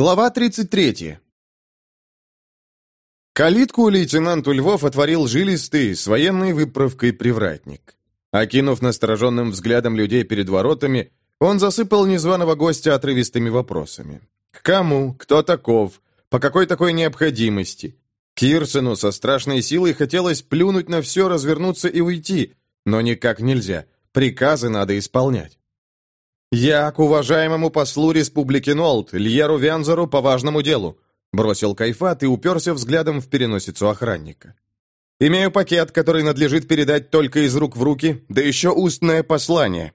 Глава 33. Калитку лейтенанту Львов отворил жилистый, с военной выправкой привратник. Окинув настороженным взглядом людей перед воротами, он засыпал незваного гостя отрывистыми вопросами. К кому? Кто таков? По какой такой необходимости? Кирсону со страшной силой хотелось плюнуть на все, развернуться и уйти, но никак нельзя. Приказы надо исполнять. «Я к уважаемому послу Республики Нолт, Льеру Вянзору, по важному делу», бросил Кайфат и уперся взглядом в переносицу охранника. «Имею пакет, который надлежит передать только из рук в руки, да еще устное послание».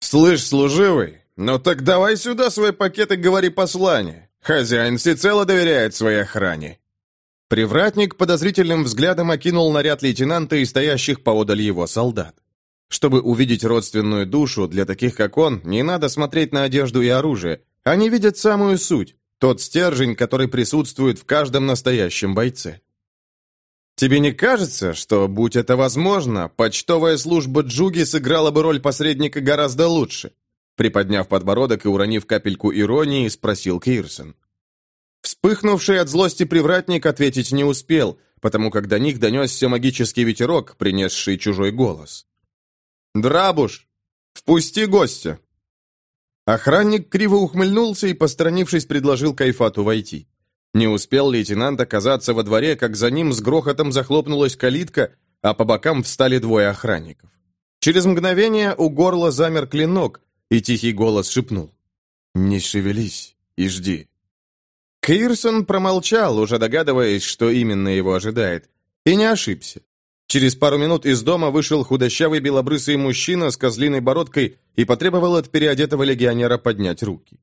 «Слышь, служивый, ну так давай сюда свой пакет и говори послание. Хозяин всецело доверяет своей охране». Привратник подозрительным взглядом окинул наряд лейтенанта и стоящих поодаль его солдат. Чтобы увидеть родственную душу, для таких как он, не надо смотреть на одежду и оружие. Они видят самую суть, тот стержень, который присутствует в каждом настоящем бойце. Тебе не кажется, что, будь это возможно, почтовая служба Джуги сыграла бы роль посредника гораздо лучше? Приподняв подбородок и уронив капельку иронии, спросил Кирсон. Вспыхнувший от злости привратник ответить не успел, потому как до них донесся магический ветерок, принесший чужой голос. «Драбуш, впусти гостя!» Охранник криво ухмыльнулся и, посторонившись, предложил Кайфату войти. Не успел лейтенант оказаться во дворе, как за ним с грохотом захлопнулась калитка, а по бокам встали двое охранников. Через мгновение у горла замер клинок, и тихий голос шепнул. «Не шевелись и жди». Кирсон промолчал, уже догадываясь, что именно его ожидает, и не ошибся. Через пару минут из дома вышел худощавый белобрысый мужчина с козлиной бородкой и потребовал от переодетого легионера поднять руки.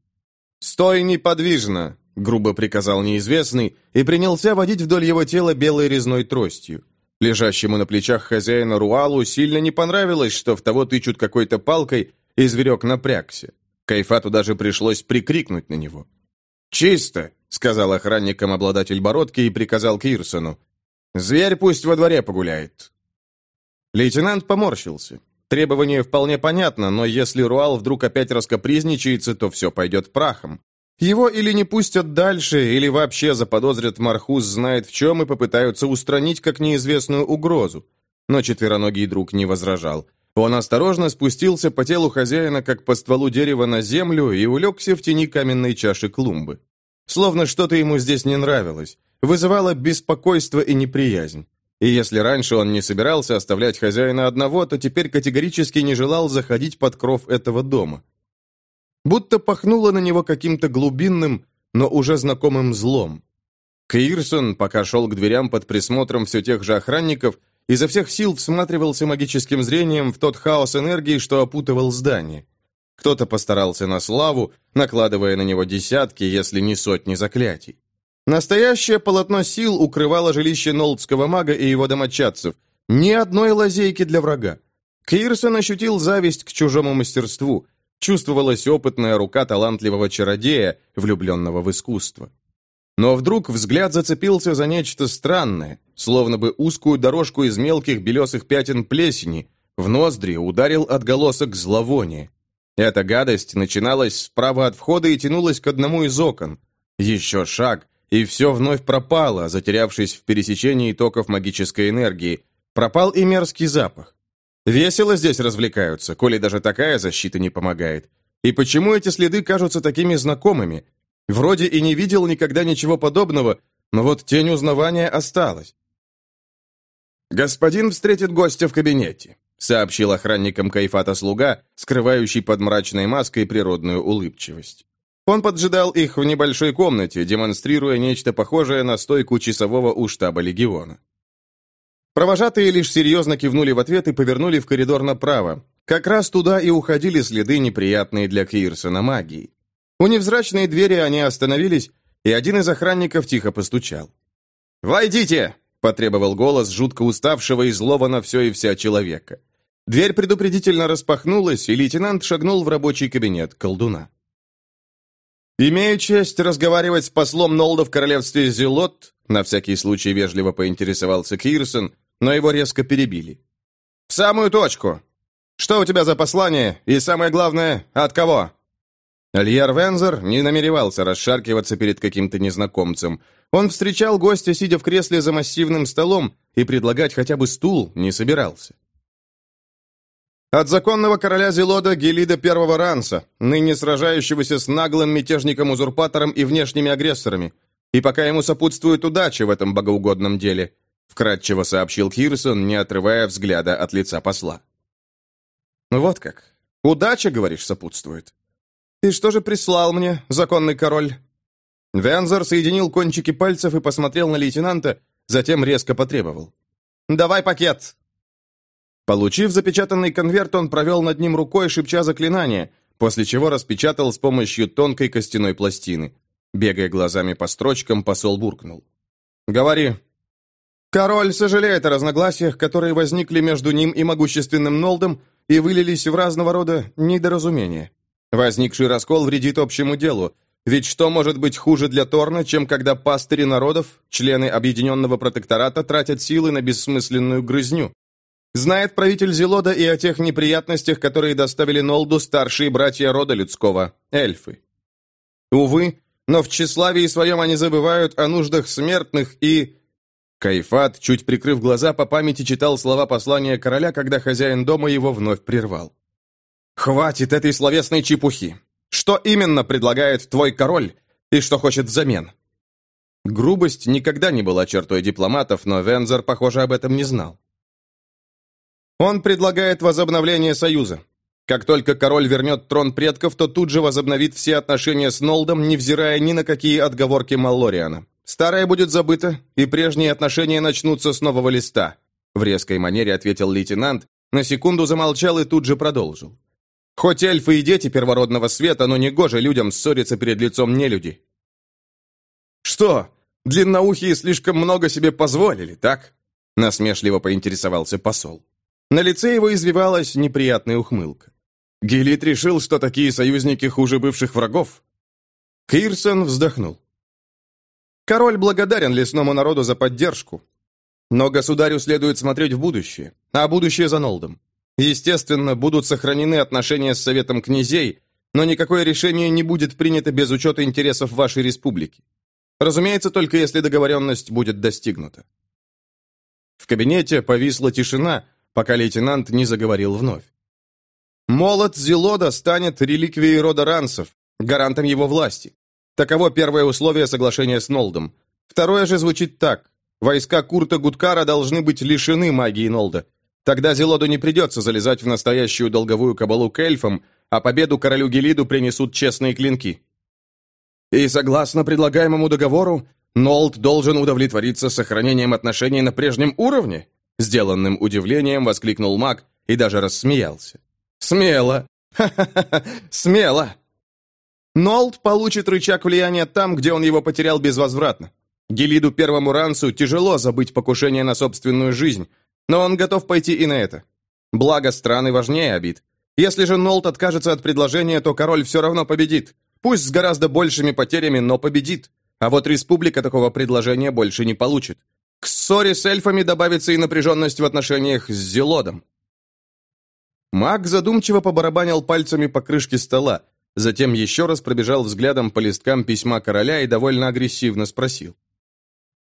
«Стой неподвижно!» — грубо приказал неизвестный и принялся водить вдоль его тела белой резной тростью. Лежащему на плечах хозяина Руалу сильно не понравилось, что в того тычут какой-то палкой, и зверек напрягся. Кайфату даже пришлось прикрикнуть на него. «Чисто!» — сказал охранникам обладатель бородки и приказал Кирсону. Зверь пусть во дворе погуляет». Лейтенант поморщился. Требование вполне понятно, но если Руал вдруг опять раскопризничается, то все пойдет прахом. Его или не пустят дальше, или вообще заподозрят Мархус знает в чем и попытаются устранить как неизвестную угрозу. Но четвероногий друг не возражал. Он осторожно спустился по телу хозяина, как по стволу дерева на землю, и улегся в тени каменной чаши клумбы. Словно что-то ему здесь не нравилось вызывало беспокойство и неприязнь. И если раньше он не собирался оставлять хозяина одного, то теперь категорически не желал заходить под кров этого дома. Будто пахнуло на него каким-то глубинным, но уже знакомым злом. Кирсон, пока шел к дверям под присмотром все тех же охранников, изо всех сил всматривался магическим зрением в тот хаос энергии, что опутывал здание. Кто-то постарался на славу, накладывая на него десятки, если не сотни заклятий. Настоящее полотно сил укрывало жилище нолдского мага и его домочадцев. Ни одной лазейки для врага. Кирсон ощутил зависть к чужому мастерству. Чувствовалась опытная рука талантливого чародея, влюбленного в искусство. Но вдруг взгляд зацепился за нечто странное, словно бы узкую дорожку из мелких белесых пятен плесени. В ноздри ударил отголосок зловония. Эта гадость начиналась справа от входа и тянулась к одному из окон. Еще шаг, и все вновь пропало, затерявшись в пересечении токов магической энергии. Пропал и мерзкий запах. Весело здесь развлекаются, коли даже такая защита не помогает. И почему эти следы кажутся такими знакомыми? Вроде и не видел никогда ничего подобного, но вот тень узнавания осталась. «Господин встретит гостя в кабинете», — сообщил охранникам Кайфата слуга, скрывающий под мрачной маской природную улыбчивость. Он поджидал их в небольшой комнате, демонстрируя нечто похожее на стойку часового у штаба легиона. Провожатые лишь серьезно кивнули в ответ и повернули в коридор направо. Как раз туда и уходили следы, неприятные для Кирсона магии. У невзрачной двери они остановились, и один из охранников тихо постучал. «Войдите!» — потребовал голос жутко уставшего и злого на все и вся человека. Дверь предупредительно распахнулась, и лейтенант шагнул в рабочий кабинет колдуна. «Имею честь разговаривать с послом Нолда в королевстве Зелот», на всякий случай вежливо поинтересовался Кирсон, но его резко перебили. «В самую точку! Что у тебя за послание, и самое главное, от кого?» Альяр Вензер не намеревался расшаркиваться перед каким-то незнакомцем. Он встречал гостя, сидя в кресле за массивным столом, и предлагать хотя бы стул не собирался. От законного короля Зелода Гелида Первого Ранса, ныне сражающегося с наглым мятежником-узурпатором и внешними агрессорами, и пока ему сопутствует удача в этом богоугодном деле, вкратчиво сообщил Кирсон, не отрывая взгляда от лица посла. «Вот как. Удача, говоришь, сопутствует. И что же прислал мне законный король?» Вензор соединил кончики пальцев и посмотрел на лейтенанта, затем резко потребовал. «Давай пакет!» Получив запечатанный конверт, он провел над ним рукой, шепча заклинание, после чего распечатал с помощью тонкой костяной пластины. Бегая глазами по строчкам, посол буркнул. «Говори». «Король сожалеет о разногласиях, которые возникли между ним и могущественным Нолдом и вылились в разного рода недоразумения. Возникший раскол вредит общему делу, ведь что может быть хуже для Торна, чем когда пастыри народов, члены Объединенного Протектората, тратят силы на бессмысленную грызню? Знает правитель Зелода и о тех неприятностях, которые доставили Нолду старшие братья рода людского, эльфы. Увы, но в тщеславии своем они забывают о нуждах смертных и... Кайфат, чуть прикрыв глаза, по памяти читал слова послания короля, когда хозяин дома его вновь прервал. «Хватит этой словесной чепухи! Что именно предлагает твой король и что хочет взамен?» Грубость никогда не была чертой дипломатов, но Вензор, похоже, об этом не знал. Он предлагает возобновление союза. Как только король вернет трон предков, то тут же возобновит все отношения с Нолдом, невзирая ни на какие отговорки Маллориана. Старое будет забыто, и прежние отношения начнутся с нового листа. В резкой манере ответил лейтенант, на секунду замолчал и тут же продолжил. Хоть эльфы и дети первородного света, но не гоже людям ссориться перед лицом нелюди. «Что, длинноухие слишком много себе позволили, так?» Насмешливо поинтересовался посол. На лице его извивалась неприятная ухмылка. Гелит решил, что такие союзники хуже бывших врагов. Кирсон вздохнул. Король благодарен лесному народу за поддержку, но государю следует смотреть в будущее, а будущее за Нолдом. Естественно, будут сохранены отношения с Советом князей, но никакое решение не будет принято без учета интересов вашей республики. Разумеется, только если договоренность будет достигнута. В кабинете повисла тишина, пока лейтенант не заговорил вновь. Молот Зелода станет реликвией рода Рансов, гарантом его власти. Таково первое условие соглашения с Нолдом. Второе же звучит так. Войска Курта Гудкара должны быть лишены магии Нолда. Тогда Зелоду не придется залезать в настоящую долговую кабалу к эльфам, а победу королю Гелиду принесут честные клинки. И согласно предлагаемому договору, Нолд должен удовлетвориться сохранением отношений на прежнем уровне? Сделанным удивлением воскликнул маг и даже рассмеялся. «Смело! Ха-ха-ха! Смело!» Нолд получит рычаг влияния там, где он его потерял безвозвратно. Гелиду Первому Рансу тяжело забыть покушение на собственную жизнь, но он готов пойти и на это. Благо страны важнее обид. Если же Нолд откажется от предложения, то король все равно победит. Пусть с гораздо большими потерями, но победит. А вот республика такого предложения больше не получит. К ссоре с эльфами добавится и напряженность в отношениях с Зелодом. Маг задумчиво побарабанил пальцами по крышке стола, затем еще раз пробежал взглядом по листкам письма короля и довольно агрессивно спросил.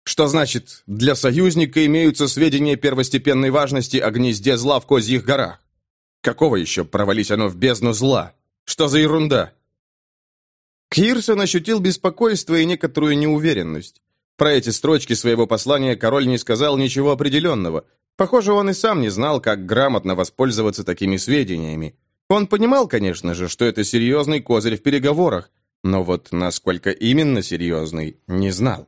«Что значит, для союзника имеются сведения первостепенной важности о гнезде зла в Козьих горах? Какого еще провались оно в бездну зла? Что за ерунда?» Кирсон ощутил беспокойство и некоторую неуверенность. Про эти строчки своего послания король не сказал ничего определенного. Похоже, он и сам не знал, как грамотно воспользоваться такими сведениями. Он понимал, конечно же, что это серьезный козырь в переговорах, но вот насколько именно серьезный, не знал.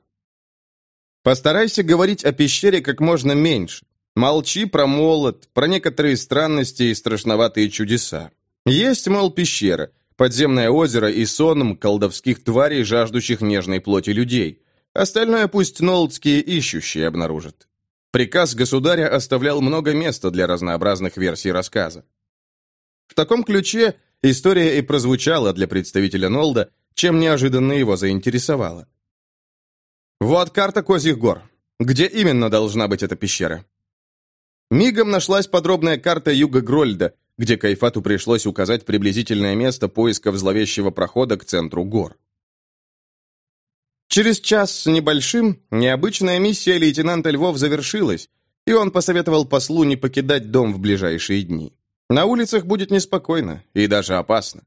Постарайся говорить о пещере как можно меньше. Молчи про молот, про некоторые странности и страшноватые чудеса. Есть, мол, пещера, подземное озеро и сон колдовских тварей, жаждущих нежной плоти людей. Остальное пусть нолдские ищущие обнаружат. Приказ государя оставлял много места для разнообразных версий рассказа. В таком ключе история и прозвучала для представителя Нолда, чем неожиданно его заинтересовала. «Вот карта Козьих гор. Где именно должна быть эта пещера?» Мигом нашлась подробная карта юга Грольда, где Кайфату пришлось указать приблизительное место поиска зловещего прохода к центру гор. Через час с небольшим необычная миссия лейтенанта Львов завершилась, и он посоветовал послу не покидать дом в ближайшие дни. На улицах будет неспокойно и даже опасно.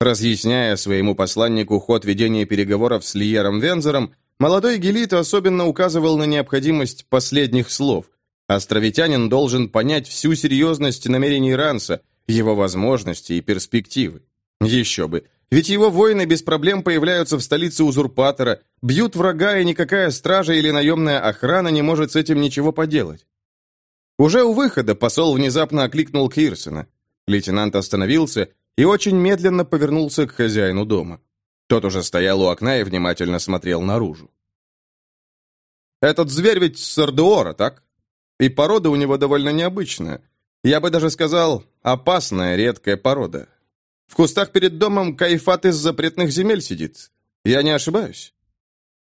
Разъясняя своему посланнику ход ведения переговоров с Лиером Вензером, молодой Гелит особенно указывал на необходимость последних слов. Островитянин должен понять всю серьезность намерений Ранса, его возможности и перспективы. Еще бы, ведь его воины без проблем появляются в столице узурпатора, бьют врага, и никакая стража или наемная охрана не может с этим ничего поделать. Уже у выхода посол внезапно окликнул Кирсона. Лейтенант остановился и очень медленно повернулся к хозяину дома. Тот уже стоял у окна и внимательно смотрел наружу. «Этот зверь ведь Сардуора, так? И порода у него довольно необычная. Я бы даже сказал, опасная, редкая порода. В кустах перед домом кайфат из запретных земель сидит. Я не ошибаюсь?»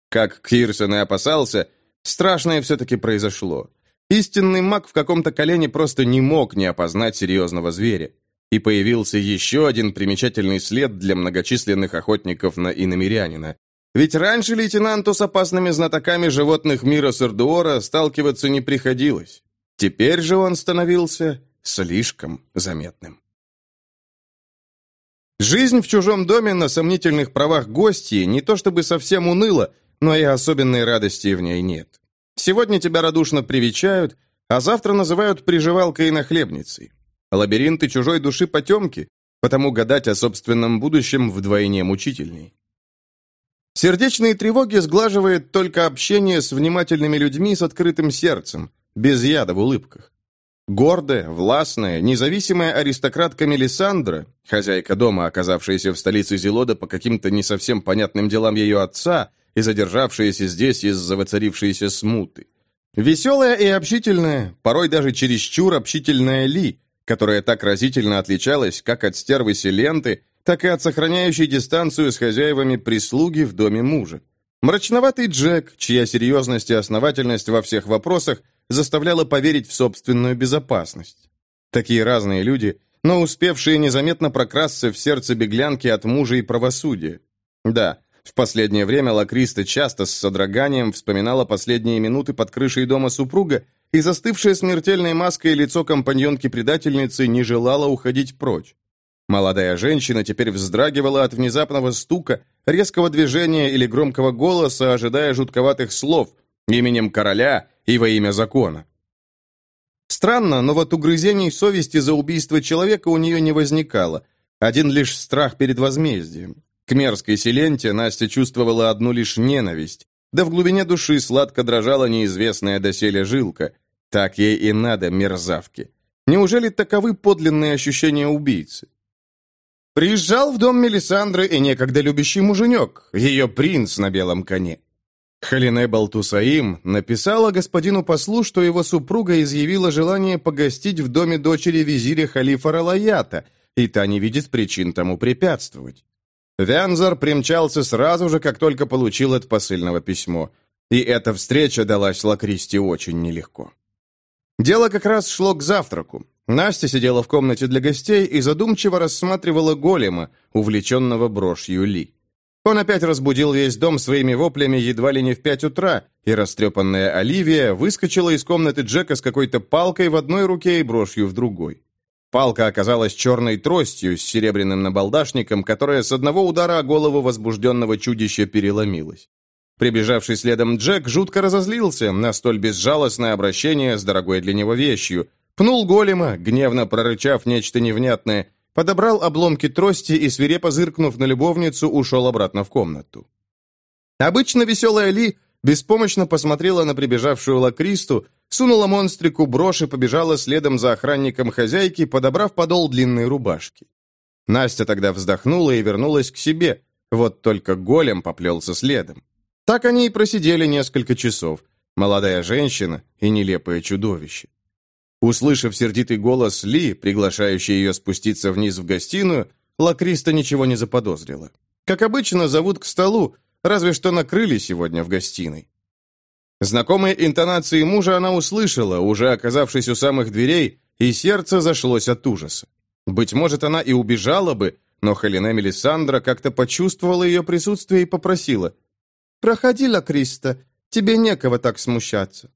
Как Кирсон и опасался, страшное все-таки произошло. Истинный маг в каком-то колене просто не мог не опознать серьезного зверя. И появился еще один примечательный след для многочисленных охотников на иномирянина. Ведь раньше лейтенанту с опасными знатоками животных мира Сардуора сталкиваться не приходилось. Теперь же он становился слишком заметным. Жизнь в чужом доме на сомнительных правах гостей не то чтобы совсем уныла, но и особенной радости в ней нет. Сегодня тебя радушно привечают, а завтра называют приживалкой и нахлебницей. Лабиринты чужой души потемки, потому гадать о собственном будущем вдвойне мучительней. Сердечные тревоги сглаживает только общение с внимательными людьми с открытым сердцем, без яда в улыбках. Гордая, властная, независимая аристократка Мелисандра, хозяйка дома, оказавшаяся в столице Зелода по каким-то не совсем понятным делам ее отца и задержавшаяся здесь из-за воцарившейся смуты. Веселая и общительная, порой даже чересчур общительная Ли, которая так разительно отличалась как от стервы Селенты, так и от сохраняющей дистанцию с хозяевами прислуги в доме мужа. Мрачноватый Джек, чья серьезность и основательность во всех вопросах заставляла поверить в собственную безопасность. Такие разные люди, но успевшие незаметно прокрасться в сердце беглянки от мужа и правосудия. Да, в последнее время Лакриста часто с содроганием вспоминала последние минуты под крышей дома супруга и застывшее смертельной маской лицо компаньонки-предательницы не желало уходить прочь. Молодая женщина теперь вздрагивала от внезапного стука, резкого движения или громкого голоса, ожидая жутковатых слов именем короля и во имя закона. Странно, но вот угрызений совести за убийство человека у нее не возникало. Один лишь страх перед возмездием. К мерзкой Селенте Настя чувствовала одну лишь ненависть. Да в глубине души сладко дрожала неизвестная доселе жилка. Так ей и надо, мерзавки. Неужели таковы подлинные ощущения убийцы? Приезжал в дом Мелисандры и некогда любящий муженек, ее принц на белом коне. Халине Балтусаим написала господину послу, что его супруга изъявила желание погостить в доме дочери визиря халифа Ралаята, и та не видит причин тому препятствовать. Вянзар примчался сразу же, как только получил от посыльного письмо, и эта встреча далась Лакристи очень нелегко. Дело как раз шло к завтраку. Настя сидела в комнате для гостей и задумчиво рассматривала голема, увлеченного брошью Ли. Он опять разбудил весь дом своими воплями едва ли не в пять утра, и растрепанная Оливия выскочила из комнаты Джека с какой-то палкой в одной руке и брошью в другой. Палка оказалась черной тростью с серебряным набалдашником, которая с одного удара о голову возбужденного чудища переломилась. Прибежавший следом Джек жутко разозлился на столь безжалостное обращение с дорогой для него вещью, пнул голема, гневно прорычав нечто невнятное, подобрал обломки трости и, свирепо зыркнув на любовницу, ушел обратно в комнату. Обычно веселая Ли беспомощно посмотрела на прибежавшую Лакристу, сунула монстрику брошь и побежала следом за охранником хозяйки, подобрав подол длинной рубашки. Настя тогда вздохнула и вернулась к себе, вот только голем поплелся следом. Так они и просидели несколько часов. Молодая женщина и нелепое чудовище. Услышав сердитый голос Ли, приглашающий ее спуститься вниз в гостиную, Лакриста ничего не заподозрила. Как обычно, зовут к столу, разве что накрыли сегодня в гостиной. Знакомые интонации мужа она услышала, уже оказавшись у самых дверей, и сердце зашлось от ужаса. Быть может, она и убежала бы, но Хелене Мелисандра как-то почувствовала ее присутствие и попросила. «Проходи, Лакриста, тебе некого так смущаться».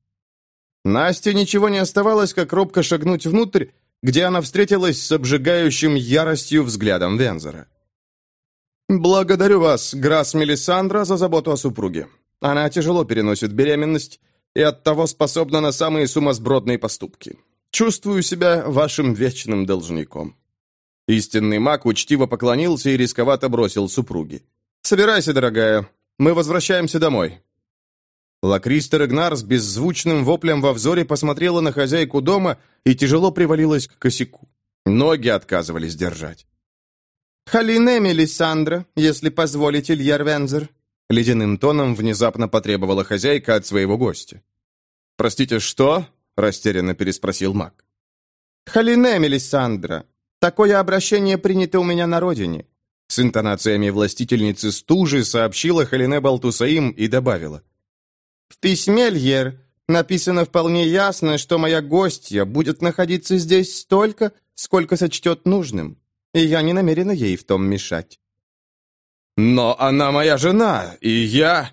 Насте ничего не оставалось, как робко шагнуть внутрь, где она встретилась с обжигающим яростью взглядом Вензера. «Благодарю вас, Грас Мелисандра, за заботу о супруге. Она тяжело переносит беременность и оттого способна на самые сумасбродные поступки. Чувствую себя вашим вечным должником». Истинный маг учтиво поклонился и рисковато бросил супруге. «Собирайся, дорогая, мы возвращаемся домой». Лакристер Игнар с беззвучным воплем во взоре посмотрела на хозяйку дома и тяжело привалилась к косяку. Ноги отказывались держать. «Халине, Мелисандра, если позволите, Ильяр Вензер», ледяным тоном внезапно потребовала хозяйка от своего гостя. «Простите, что?» – растерянно переспросил маг. «Халине, Мелисандра, такое обращение принято у меня на родине», с интонациями властительницы стужи сообщила Халине Балтусаим и добавила. В письме, Льер, написано вполне ясно, что моя гостья будет находиться здесь столько, сколько сочтет нужным, и я не намерена ей в том мешать». «Но она моя жена, и я...»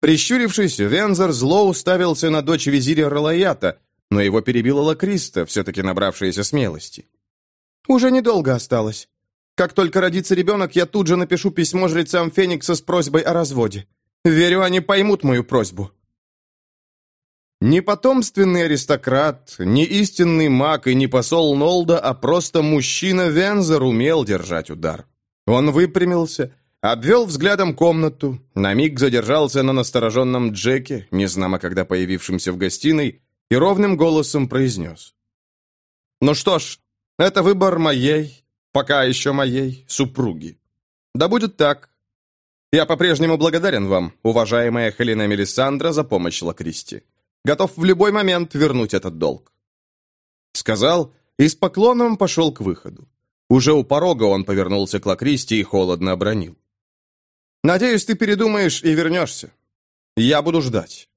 Прищурившись, Вензор зло уставился на дочь визиря Ралаята, но его перебила Лакриста, все-таки набравшаяся смелости. «Уже недолго осталось. Как только родится ребенок, я тут же напишу письмо жрецам Феникса с просьбой о разводе. Верю, они поймут мою просьбу». Не потомственный аристократ, не истинный маг и не посол Нолда, а просто мужчина Вензер умел держать удар. Он выпрямился, обвел взглядом комнату, на миг задержался на настороженном Джеке, незнамо когда появившемся в гостиной, и ровным голосом произнес. «Ну что ж, это выбор моей, пока еще моей, супруги. Да будет так. Я по-прежнему благодарен вам, уважаемая Хелена Мелисандра, за помощь Лакристи. Готов в любой момент вернуть этот долг». Сказал и с поклоном пошел к выходу. Уже у порога он повернулся к Лакристи и холодно обронил. «Надеюсь, ты передумаешь и вернешься. Я буду ждать».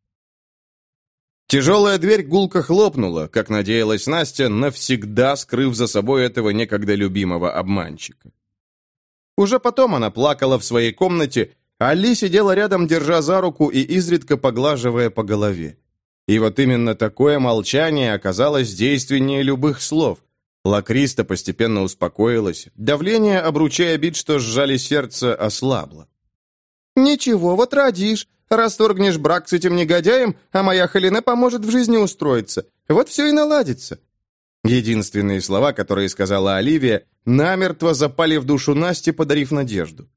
Тяжелая дверь гулко хлопнула, как надеялась Настя, навсегда скрыв за собой этого некогда любимого обманщика. Уже потом она плакала в своей комнате, а Ли сидела рядом, держа за руку и изредка поглаживая по голове. И вот именно такое молчание оказалось действеннее любых слов. Лакриста постепенно успокоилась. Давление, обручая обид, что сжали сердце, ослабло. «Ничего, вот родишь. Расторгнешь брак с этим негодяем, а моя Халина поможет в жизни устроиться. Вот все и наладится». Единственные слова, которые сказала Оливия, намертво запали в душу Насти, подарив надежду.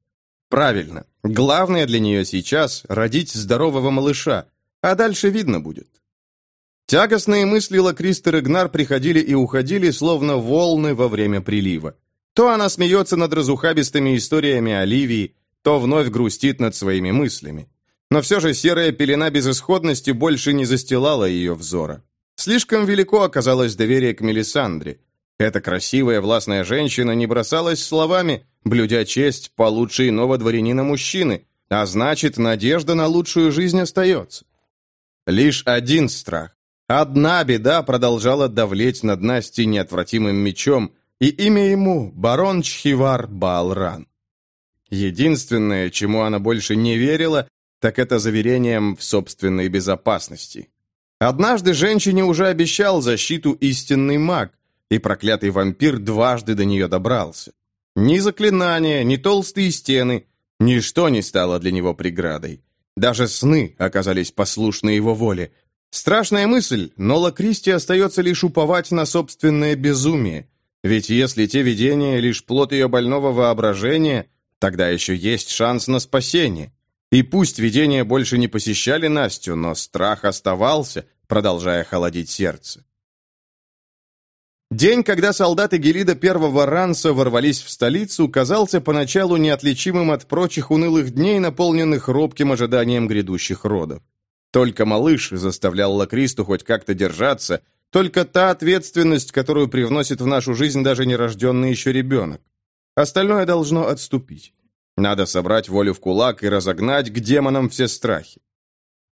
Правильно. Главное для нее сейчас – родить здорового малыша, а дальше видно будет. Тягостные мысли Лакристер Игнар приходили и уходили, словно волны во время прилива. То она смеется над разухабистыми историями Оливии, то вновь грустит над своими мыслями. Но все же серая пелена безысходности больше не застилала ее взора. Слишком велико оказалось доверие к Мелисандре. Эта красивая властная женщина не бросалась словами, блюдя честь получше иного дворянина мужчины, а значит, надежда на лучшую жизнь остается. Лишь один страх Одна беда продолжала давлеть над Настей неотвратимым мечом, и имя ему — барон Чхивар Балран. Единственное, чему она больше не верила, так это заверением в собственной безопасности. Однажды женщине уже обещал защиту истинный маг, и проклятый вампир дважды до нее добрался. Ни заклинания, ни толстые стены, ничто не стало для него преградой. Даже сны оказались послушны его воле, Страшная мысль, но Лакристи остается лишь уповать на собственное безумие. Ведь если те видения лишь плод ее больного воображения, тогда еще есть шанс на спасение. И пусть видения больше не посещали Настю, но страх оставался, продолжая холодить сердце. День, когда солдаты Гелида первого ранса ворвались в столицу, казался поначалу неотличимым от прочих унылых дней, наполненных робким ожиданием грядущих родов. Только малыш заставлял Лакристу хоть как-то держаться, только та ответственность, которую привносит в нашу жизнь даже нерожденный еще ребенок. Остальное должно отступить. Надо собрать волю в кулак и разогнать к демонам все страхи.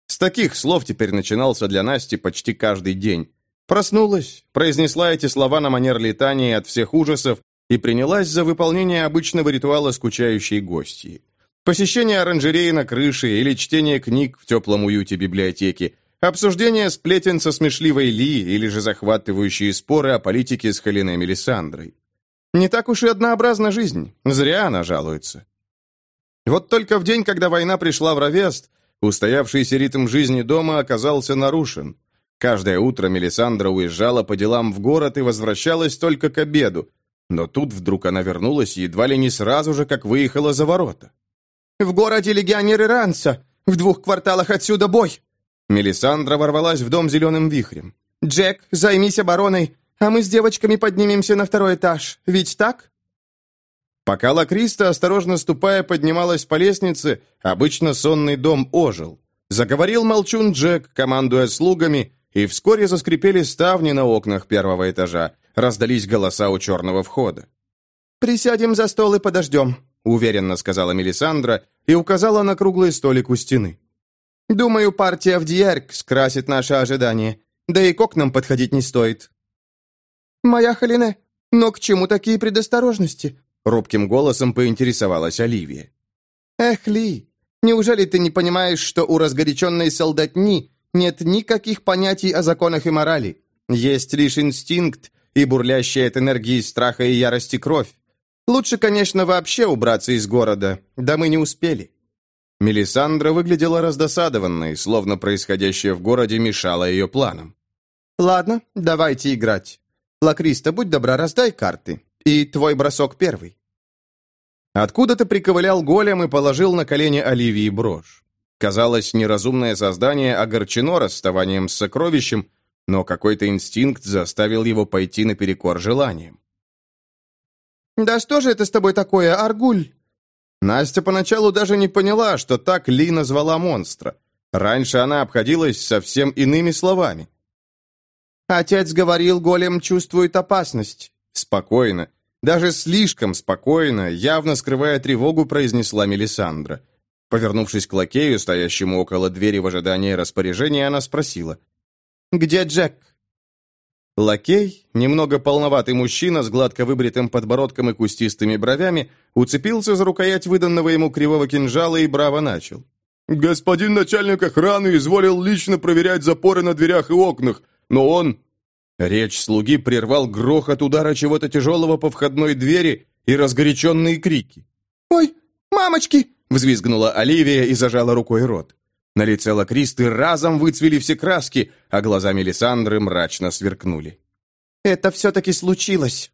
С таких слов теперь начинался для Насти почти каждый день. Проснулась, произнесла эти слова на манер летания от всех ужасов и принялась за выполнение обычного ритуала скучающей гостьи. Посещение оранжереи на крыше или чтение книг в теплом уюте библиотеки, обсуждение сплетен со смешливой Ли или же захватывающие споры о политике с Халиной Мелисандрой. Не так уж и однообразна жизнь, зря она жалуется. Вот только в день, когда война пришла в Равест, устоявшийся ритм жизни дома оказался нарушен. Каждое утро Мелисандра уезжала по делам в город и возвращалась только к обеду, но тут вдруг она вернулась едва ли не сразу же, как выехала за ворота. «В городе легионеры Ранса! В двух кварталах отсюда бой!» Мелисандра ворвалась в дом зеленым вихрем. «Джек, займись обороной, а мы с девочками поднимемся на второй этаж. Ведь так?» Пока Лакриста, осторожно ступая, поднималась по лестнице, обычно сонный дом ожил. Заговорил молчун Джек, командуя слугами, и вскоре заскрипели ставни на окнах первого этажа, раздались голоса у черного входа. «Присядем за стол и подождем», — уверенно сказала Мелисандра и указала на круглый столик у стены. «Думаю, партия в Дьерк скрасит наше ожидание, да и к окнам подходить не стоит». «Моя Халине, но к чему такие предосторожности?» Робким голосом поинтересовалась Оливия. «Эх, Ли, неужели ты не понимаешь, что у разгоряченной солдатни нет никаких понятий о законах и морали? Есть лишь инстинкт и бурлящая от энергии страха и ярости кровь. Лучше, конечно, вообще убраться из города, да мы не успели». Мелисандра выглядела раздосадованной, словно происходящее в городе мешало ее планам. «Ладно, давайте играть. Лакриста, будь добра, раздай карты. И твой бросок первый». Откуда-то приковылял голем и положил на колени Оливии брошь. Казалось, неразумное создание огорчено расставанием с сокровищем, но какой-то инстинкт заставил его пойти наперекор желаниям. «Да что же это с тобой такое, Аргуль?» Настя поначалу даже не поняла, что так Ли назвала монстра. Раньше она обходилась совсем иными словами. «Отец говорил, голем чувствует опасность». Спокойно, даже слишком спокойно, явно скрывая тревогу, произнесла Мелисандра. Повернувшись к лакею, стоящему около двери в ожидании распоряжения, она спросила. «Где Джек?» Лакей, немного полноватый мужчина с гладко выбритым подбородком и кустистыми бровями, уцепился за рукоять выданного ему кривого кинжала и браво начал. «Господин начальник охраны изволил лично проверять запоры на дверях и окнах, но он...» Речь слуги прервал грохот удара чего-то тяжелого по входной двери и разгоряченные крики. «Ой, мамочки!» — взвизгнула Оливия и зажала рукой рот. На лице Лакристы разом выцвели все краски, а глаза Мелисандры мрачно сверкнули. «Это все-таки случилось!»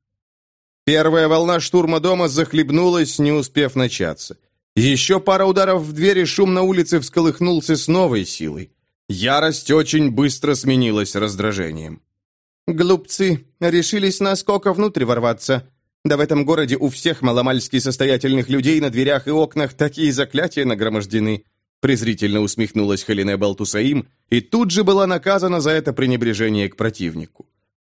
Первая волна штурма дома захлебнулась, не успев начаться. Еще пара ударов в двери, шум на улице всколыхнулся с новой силой. Ярость очень быстро сменилась раздражением. «Глупцы, решились насколько внутрь ворваться. Да в этом городе у всех маломальски состоятельных людей на дверях и окнах такие заклятия нагромождены». Презрительно усмехнулась Халине Балтусаим и тут же была наказана за это пренебрежение к противнику.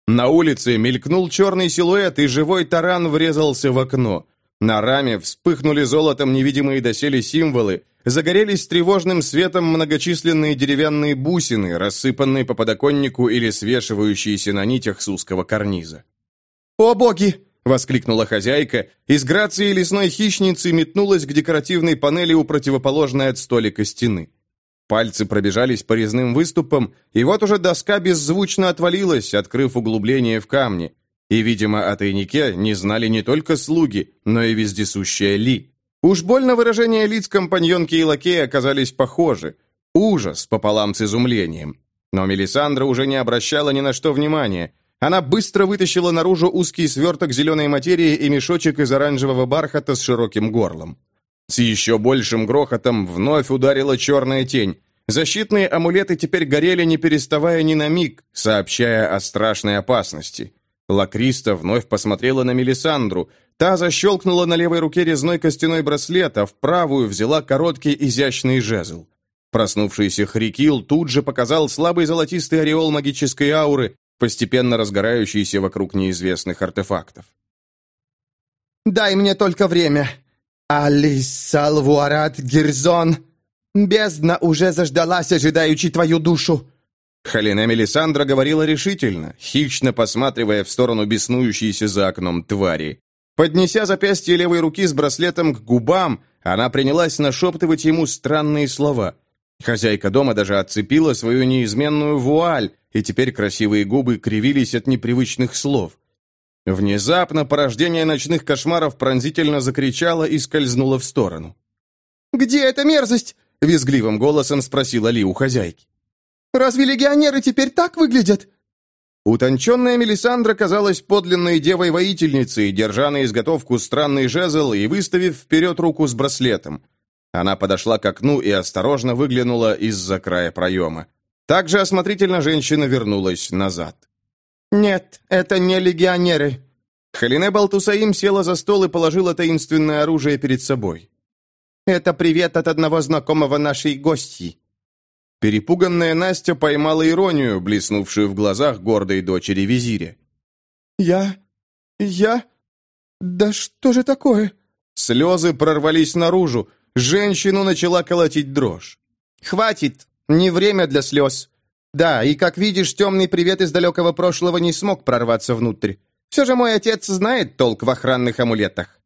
На улице мелькнул черный силуэт, и живой таран врезался в окно. На раме вспыхнули золотом невидимые доселе символы, загорелись тревожным светом многочисленные деревянные бусины, рассыпанные по подоконнику или свешивающиеся на нитях с узкого карниза. «О боги!» — воскликнула хозяйка, и с грацией лесной хищницы метнулась к декоративной панели у противоположной от столика стены. Пальцы пробежались по резным выступам, и вот уже доска беззвучно отвалилась, открыв углубление в камне. И, видимо, о тайнике не знали не только слуги, но и вездесущая Ли. Уж больно выражения лиц компаньонки и лакея оказались похожи. Ужас пополам с изумлением. Но Мелисандра уже не обращала ни на что внимания. Она быстро вытащила наружу узкий сверток зеленой материи и мешочек из оранжевого бархата с широким горлом. С еще большим грохотом вновь ударила черная тень. Защитные амулеты теперь горели, не переставая ни на миг, сообщая о страшной опасности. Лакриста вновь посмотрела на Мелисандру. Та защелкнула на левой руке резной костяной браслет, а в правую взяла короткий изящный жезл. Проснувшийся Хрикил тут же показал слабый золотистый ореол магической ауры, постепенно разгорающийся вокруг неизвестных артефактов. «Дай мне только время. Алис Салвуарат Гирзон. Бездна уже заждалась, ожидаючи твою душу. Халина Мелисандра говорила решительно, хищно посматривая в сторону беснующейся за окном твари. Поднеся запястье левой руки с браслетом к губам, она принялась нашептывать ему странные слова. Хозяйка дома даже отцепила свою неизменную вуаль, и теперь красивые губы кривились от непривычных слов. Внезапно порождение ночных кошмаров пронзительно закричало и скользнуло в сторону. «Где эта мерзость?» — визгливым голосом спросила Ли у хозяйки. «Разве легионеры теперь так выглядят?» Утонченная Мелисандра казалась подлинной девой-воительницей, держа на изготовку странный жезл и выставив вперед руку с браслетом. Она подошла к окну и осторожно выглянула из-за края проема. Также осмотрительно женщина вернулась назад. «Нет, это не легионеры». Халине Балтусаим села за стол и положила таинственное оружие перед собой. «Это привет от одного знакомого нашей гостьи. Перепуганная Настя поймала иронию, блеснувшую в глазах гордой дочери визиря. «Я... я... да что же такое?» Слезы прорвались наружу, женщину начала колотить дрожь. «Хватит! Не время для слез. Да, и, как видишь, темный привет из далекого прошлого не смог прорваться внутрь. Все же мой отец знает толк в охранных амулетах».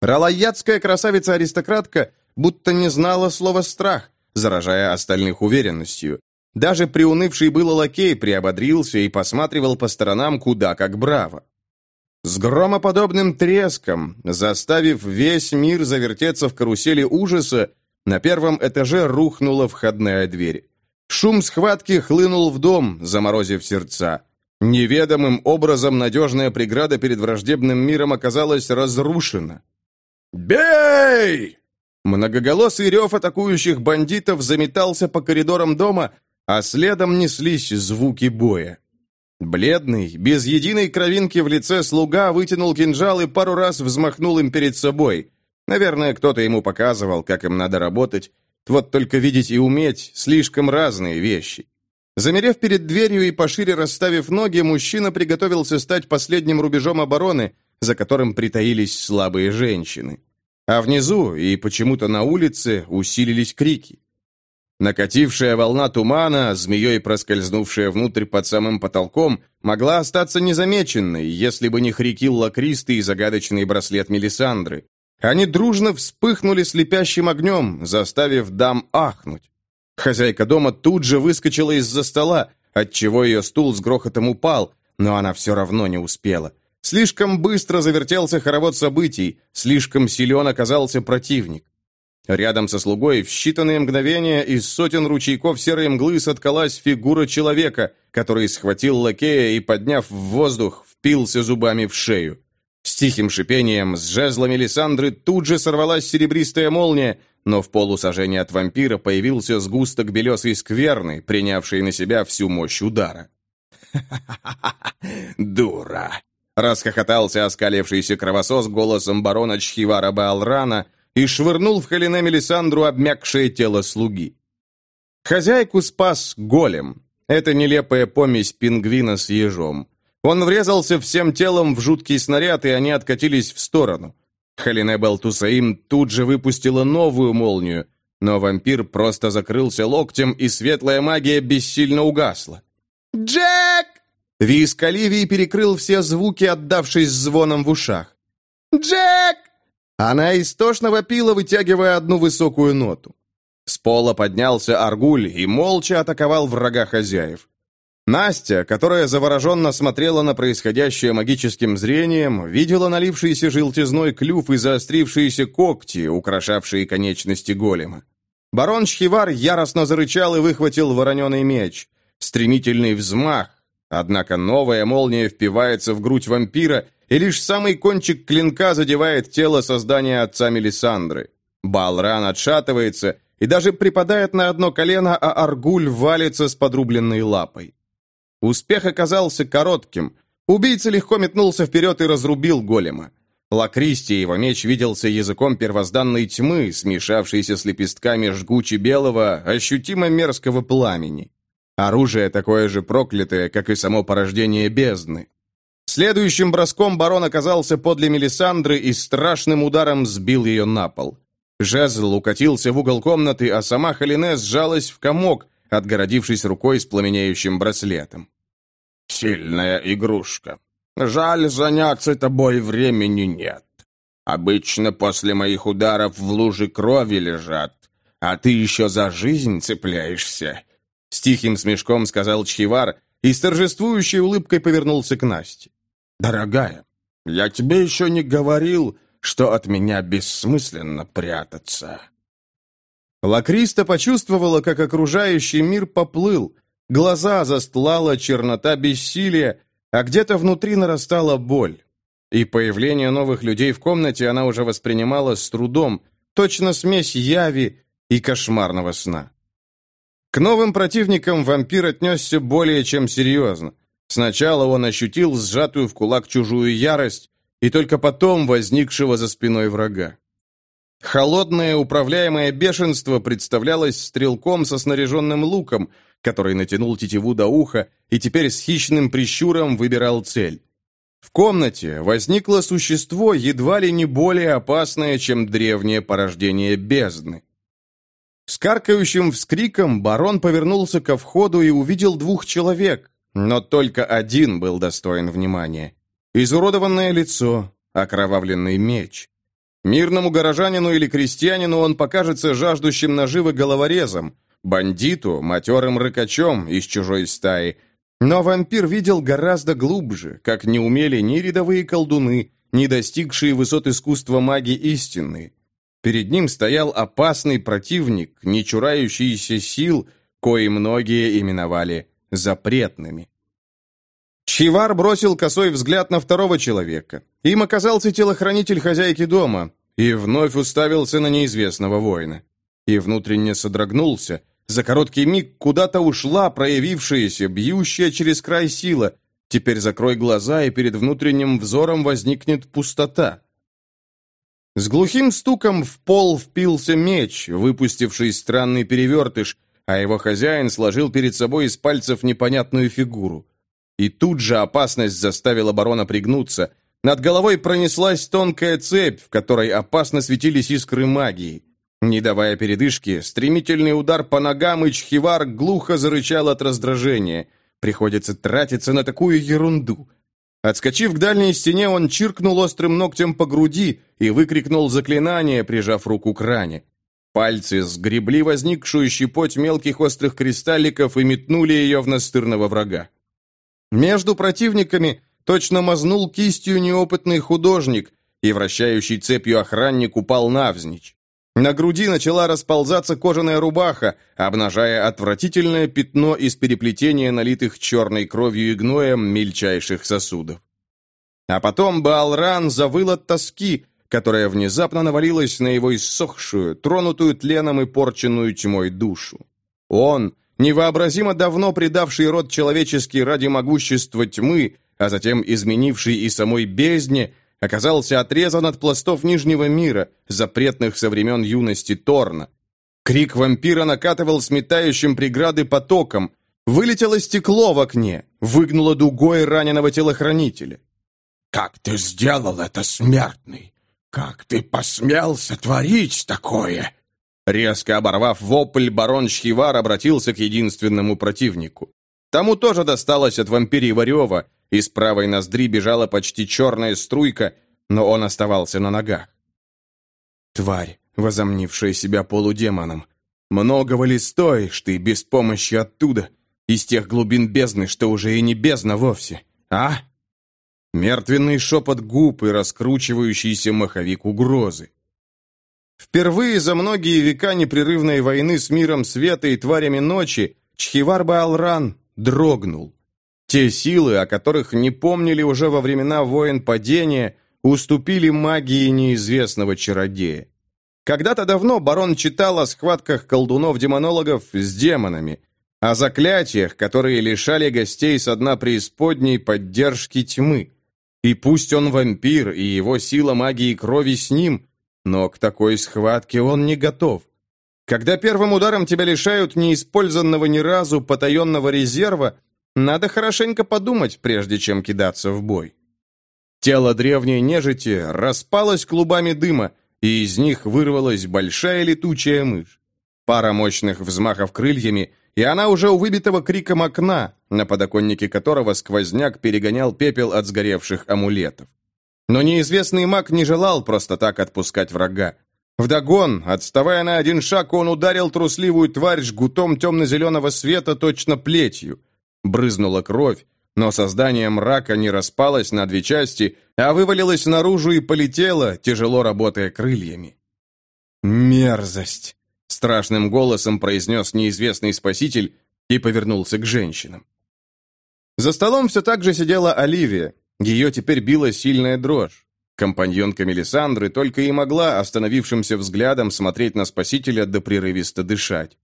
Ралаятская красавица-аристократка будто не знала слова «страх», заражая остальных уверенностью. Даже приунывший было лакей приободрился и посматривал по сторонам куда как браво. С громоподобным треском, заставив весь мир завертеться в карусели ужаса, на первом этаже рухнула входная дверь. Шум схватки хлынул в дом, заморозив сердца. Неведомым образом надежная преграда перед враждебным миром оказалась разрушена. «Бей!» Многоголосый рев атакующих бандитов заметался по коридорам дома, а следом неслись звуки боя. Бледный, без единой кровинки в лице слуга вытянул кинжал и пару раз взмахнул им перед собой. Наверное, кто-то ему показывал, как им надо работать. Вот только видеть и уметь – слишком разные вещи. Замерев перед дверью и пошире расставив ноги, мужчина приготовился стать последним рубежом обороны, за которым притаились слабые женщины. А внизу и почему-то на улице усилились крики. Накатившая волна тумана, змеей проскользнувшая внутрь под самым потолком, могла остаться незамеченной, если бы не хрики лакристы и загадочный браслет Мелисандры. Они дружно вспыхнули слепящим огнем, заставив дам ахнуть. Хозяйка дома тут же выскочила из-за стола, отчего ее стул с грохотом упал, но она все равно не успела. Слишком быстро завертелся хоровод событий, слишком силен оказался противник. Рядом со слугой в считанные мгновения из сотен ручейков серой мглы соткалась фигура человека, который схватил лакея и, подняв в воздух, впился зубами в шею. С тихим шипением, с жезлами Лиссандры тут же сорвалась серебристая молния, но в полусажении от вампира появился сгусток белесой скверны, принявший на себя всю мощь удара. «Ха-ха-ха! Дура!» Расхохотался оскалившийся кровосос голосом барона Чхивара Баалрана и швырнул в Халине Мелисандру обмякшее тело слуги. Хозяйку спас голем. Это нелепая помесь пингвина с ежом. Он врезался всем телом в жуткий снаряд, и они откатились в сторону. Халине Балтусаим тут же выпустила новую молнию, но вампир просто закрылся локтем, и светлая магия бессильно угасла. «Джек!» Виск Оливии перекрыл все звуки, отдавшись звоном в ушах. «Джек!» Она истошно вопила, вытягивая одну высокую ноту. С пола поднялся Аргуль и молча атаковал врага хозяев. Настя, которая завороженно смотрела на происходящее магическим зрением, видела налившийся желтизной клюв и заострившиеся когти, украшавшие конечности голема. Барон Шхивар яростно зарычал и выхватил вороненый меч. Стремительный взмах, Однако новая молния впивается в грудь вампира, и лишь самый кончик клинка задевает тело создания отца Мелисандры. Балран отшатывается и даже припадает на одно колено, а Аргуль валится с подрубленной лапой. Успех оказался коротким. Убийца легко метнулся вперед и разрубил голема. Лакристи, его меч, виделся языком первозданной тьмы, смешавшейся с лепестками жгуче-белого, ощутимо мерзкого пламени. Оружие такое же проклятое, как и само порождение бездны. Следующим броском барон оказался подле Мелисандры и страшным ударом сбил ее на пол. Жезл укатился в угол комнаты, а сама Халине сжалась в комок, отгородившись рукой с пламенеющим браслетом. «Сильная игрушка», Жаль, заняться тобой времени нет. Обычно после моих ударов в луже крови лежат, а ты еще за жизнь цепляешься». С тихим смешком сказал Чхивар и с торжествующей улыбкой повернулся к Насте. «Дорогая, я тебе еще не говорил, что от меня бессмысленно прятаться». Лакриста почувствовала, как окружающий мир поплыл, глаза застлала чернота бессилия, а где-то внутри нарастала боль. И появление новых людей в комнате она уже воспринимала с трудом, точно смесь яви и кошмарного сна. К новым противникам вампир отнесся более чем серьезно. Сначала он ощутил сжатую в кулак чужую ярость, и только потом возникшего за спиной врага. Холодное управляемое бешенство представлялось стрелком со снаряженным луком, который натянул тетиву до уха и теперь с хищным прищуром выбирал цель. В комнате возникло существо, едва ли не более опасное, чем древнее порождение бездны. С каркающим вскриком барон повернулся ко входу и увидел двух человек, но только один был достоин внимания. Изуродованное лицо, окровавленный меч. Мирному горожанину или крестьянину он покажется жаждущим наживы головорезом, бандиту, матерым рыкачом из чужой стаи. Но вампир видел гораздо глубже, как не умели ни рядовые колдуны, ни достигшие высот искусства маги истины. Перед ним стоял опасный противник, не чурающийся сил, кои многие именовали запретными. Чивар бросил косой взгляд на второго человека. Им оказался телохранитель хозяйки дома, и вновь уставился на неизвестного воина. И внутренне содрогнулся. За короткий миг куда-то ушла проявившаяся, бьющая через край сила. Теперь закрой глаза, и перед внутренним взором возникнет пустота. С глухим стуком в пол впился меч, выпустивший странный перевертыш, а его хозяин сложил перед собой из пальцев непонятную фигуру. И тут же опасность заставила барона пригнуться. Над головой пронеслась тонкая цепь, в которой опасно светились искры магии. Не давая передышки, стремительный удар по ногам, и Чхивар глухо зарычал от раздражения. Приходится тратиться на такую ерунду. Отскочив к дальней стене, он чиркнул острым ногтем по груди и выкрикнул заклинание, прижав руку к ране. Пальцы сгребли возникшую щепоть мелких острых кристалликов и метнули ее в настырного врага. Между противниками точно мазнул кистью неопытный художник, и вращающий цепью охранник упал навзничь. На груди начала расползаться кожаная рубаха, обнажая отвратительное пятно из переплетения налитых черной кровью и гноем мельчайших сосудов. А потом Баалран завыл от тоски, которая внезапно навалилась на его иссохшую, тронутую тленом и порченную тьмой душу. Он, невообразимо давно предавший род человеческий ради могущества тьмы, а затем изменивший и самой бездне, оказался отрезан от пластов Нижнего мира, запретных со времен юности Торна. Крик вампира накатывал сметающим преграды потоком, вылетело стекло в окне, выгнуло дугой раненого телохранителя. «Как ты сделал это, смертный? Как ты посмел сотворить такое?» Резко оборвав вопль, барон Шхивар обратился к единственному противнику. Тому тоже досталось от вампирьего рева, из правой ноздри бежала почти черная струйка, но он оставался на ногах. Тварь, возомнившая себя полудемоном. Многого ли стоишь ты без помощи оттуда, из тех глубин бездны, что уже и не бездна вовсе, а? Мертвенный шепот губ и раскручивающийся маховик угрозы. Впервые за многие века непрерывной войны с миром света и тварями ночи Чхивар Баалран дрогнул. Те силы, о которых не помнили уже во времена войн падения, уступили магии неизвестного чародея. Когда-то давно барон читал о схватках колдунов-демонологов с демонами, о заклятиях, которые лишали гостей со дна преисподней поддержки тьмы. И пусть он вампир, и его сила магии крови с ним, но к такой схватке он не готов. Когда первым ударом тебя лишают неиспользованного ни разу потаенного резерва, надо хорошенько подумать, прежде чем кидаться в бой. Тело древней нежити распалось клубами дыма, и из них вырвалась большая летучая мышь. Пара мощных взмахов крыльями, и она уже у выбитого криком окна, на подоконнике которого сквозняк перегонял пепел от сгоревших амулетов. Но неизвестный маг не желал просто так отпускать врага. Вдогон, отставая на один шаг, он ударил трусливую тварь жгутом темно-зеленого света точно плетью. Брызнула кровь, но создание мрака не распалось на две части, а вывалилось наружу и полетело, тяжело работая крыльями. «Мерзость!» — страшным голосом произнес неизвестный спаситель и повернулся к женщинам. За столом все так же сидела Оливия. Ее теперь била сильная дрожь. Компаньонка Мелисандры только и могла остановившимся взглядом смотреть на спасителя да прерывисто дышать.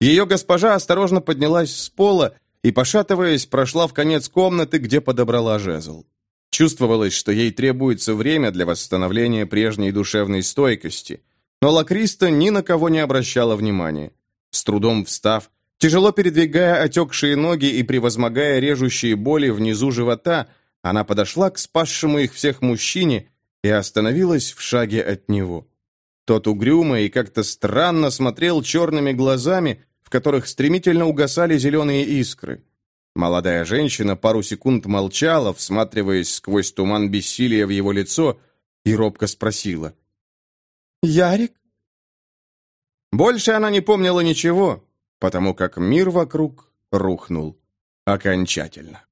Ее госпожа осторожно поднялась с пола и, пошатываясь, прошла в конец комнаты, где подобрала жезл. Чувствовалось, что ей требуется время для восстановления прежней душевной стойкости, но Лакриста ни на кого не обращала внимания. С трудом встав, тяжело передвигая отекшие ноги и превозмогая режущие боли внизу живота, она подошла к спасшему их всех мужчине и остановилась в шаге от него. Тот угрюмо и как-то странно смотрел черными глазами, которых стремительно угасали зеленые искры. Молодая женщина пару секунд молчала, всматриваясь сквозь туман бессилия в его лицо, и робко спросила. «Ярик?» Больше она не помнила ничего, потому как мир вокруг рухнул окончательно.